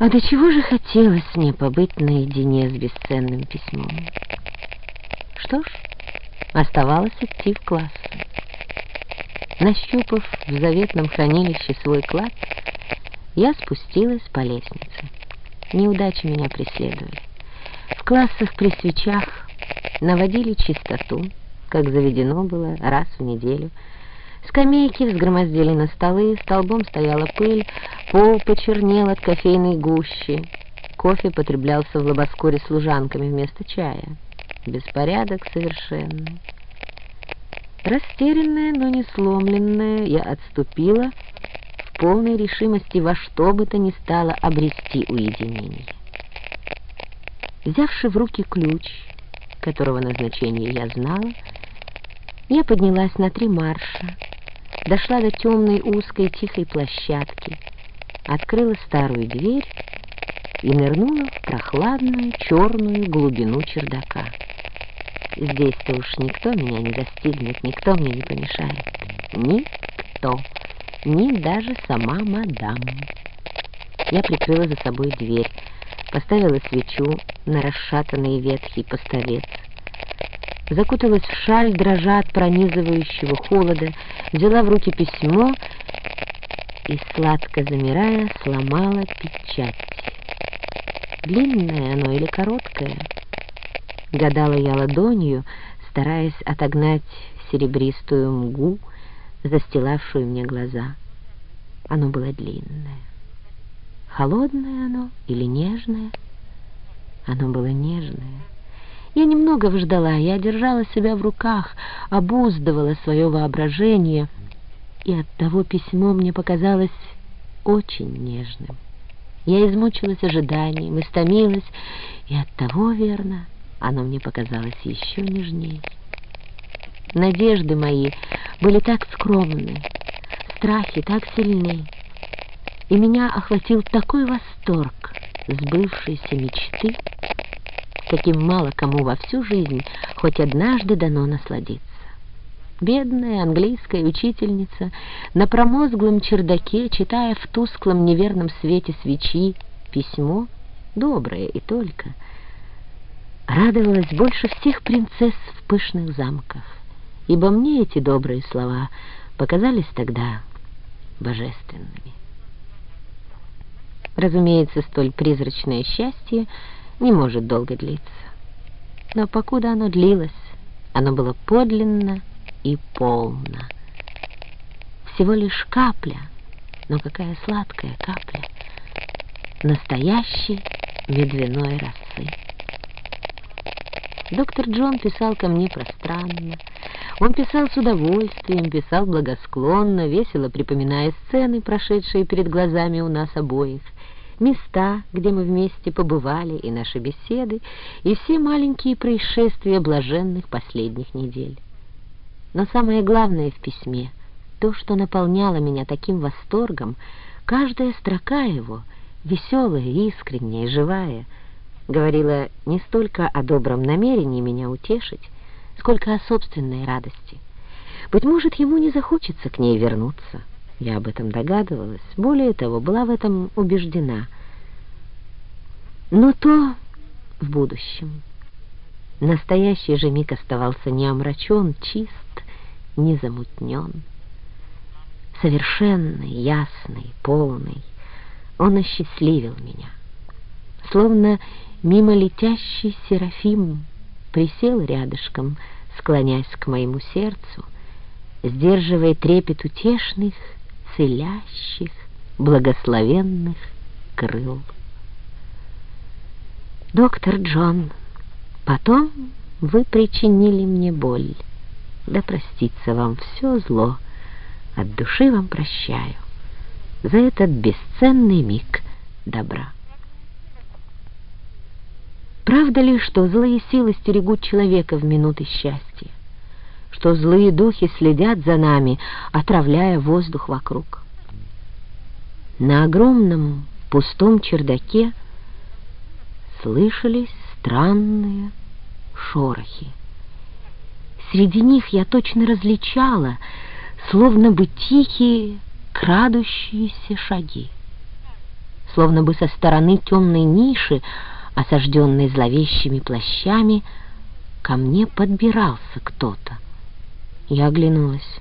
А до чего же хотелось мне побыть наедине с бесценным письмом? Что ж, оставалось идти в класс. Нащупав в заветном хранилище свой клад, я спустилась по лестнице. Неудачи меня преследовали. В классах при свечах наводили чистоту, как заведено было раз в неделю. Скамейки взгромоздили на столы, столбом стояла пыль, пол почернел от кофейной гущи. Кофе потреблялся в лобоскоре служанками вместо чая. Беспорядок совершенный. Растерянная, но не сломленная, я отступила в полной решимости во что бы то ни стало обрести уединение. Взявши в руки ключ, которого назначения я знала, я поднялась на три марша, дошла до темной узкой тихой площадки, открыла старую дверь и нырнула в прохладную черную глубину чердака. Здесь-то уж никто меня не достигнет, никто мне не помешает. Никто, ни даже сама мадам. Я прикрыла за собой дверь, поставила свечу на расшатанный ветхий поставец, закуталась в шаль, дрожа от пронизывающего холода, взяла в руки письмо и, сладко замирая, сломала печать. Длинное оно или короткое? Гадала я ладонью, стараясь отогнать серебристую мгу, застилавшую мне глаза. Оно было длинное. Холодное оно или нежное? Оно было нежное. Я немного ждала, я держала себя в руках, обуздывала свое воображение, и оттого письмо мне показалось очень нежным. Я измучилась ожиданием, истомилась, и оттого, верно, оно мне показалось еще нежнее. Надежды мои были так скромны, страхи так сильны, и меня охватил такой восторг сбывшейся мечты, каким мало кому во всю жизнь хоть однажды дано насладиться. Бедная английская учительница на промозглом чердаке, читая в тусклом неверном свете свечи письмо, доброе и только, радовалась больше всех принцесс в пышных замках, ибо мне эти добрые слова показались тогда божественными. Разумеется, столь призрачное счастье не может долго длиться. Но покуда оно длилось, оно было подлинно и полно. Всего лишь капля, но какая сладкая капля, настоящей медвяной росы. Доктор Джон писал ко мне пространно. Он писал с удовольствием, писал благосклонно, весело припоминая сцены, прошедшие перед глазами у нас обоих — места, где мы вместе побывали, и наши беседы, и все маленькие происшествия блаженных последних недель. Но самое главное в письме, то, что наполняло меня таким восторгом, каждая строка его, веселая, искренняя, живая, говорила не столько о добром намерении меня утешить, сколько о собственной радости. Быть может, ему не захочется к ней вернуться. Я об этом догадывалась, более того, была в этом убеждена. Но то в будущем. Настоящий же миг оставался не омрачен, чист, не замутнен. Совершенный, ясный, полный, он осчастливил меня. Словно мимо летящий Серафим присел рядышком, склоняясь к моему сердцу, сдерживая трепет утешных, исцелящих, благословенных крыл. Доктор Джон, потом вы причинили мне боль. Да простится вам все зло, от души вам прощаю за этот бесценный миг добра. Правда ли, что злые силы стерегут человека в минуты счастья? что злые духи следят за нами, отравляя воздух вокруг. На огромном пустом чердаке слышались странные шорохи. Среди них я точно различала, словно бы тихие, крадущиеся шаги. словно бы со стороны темной ниши, осажденной зловещими плащами, ко мне подбирался кто-то. Я оглянулась.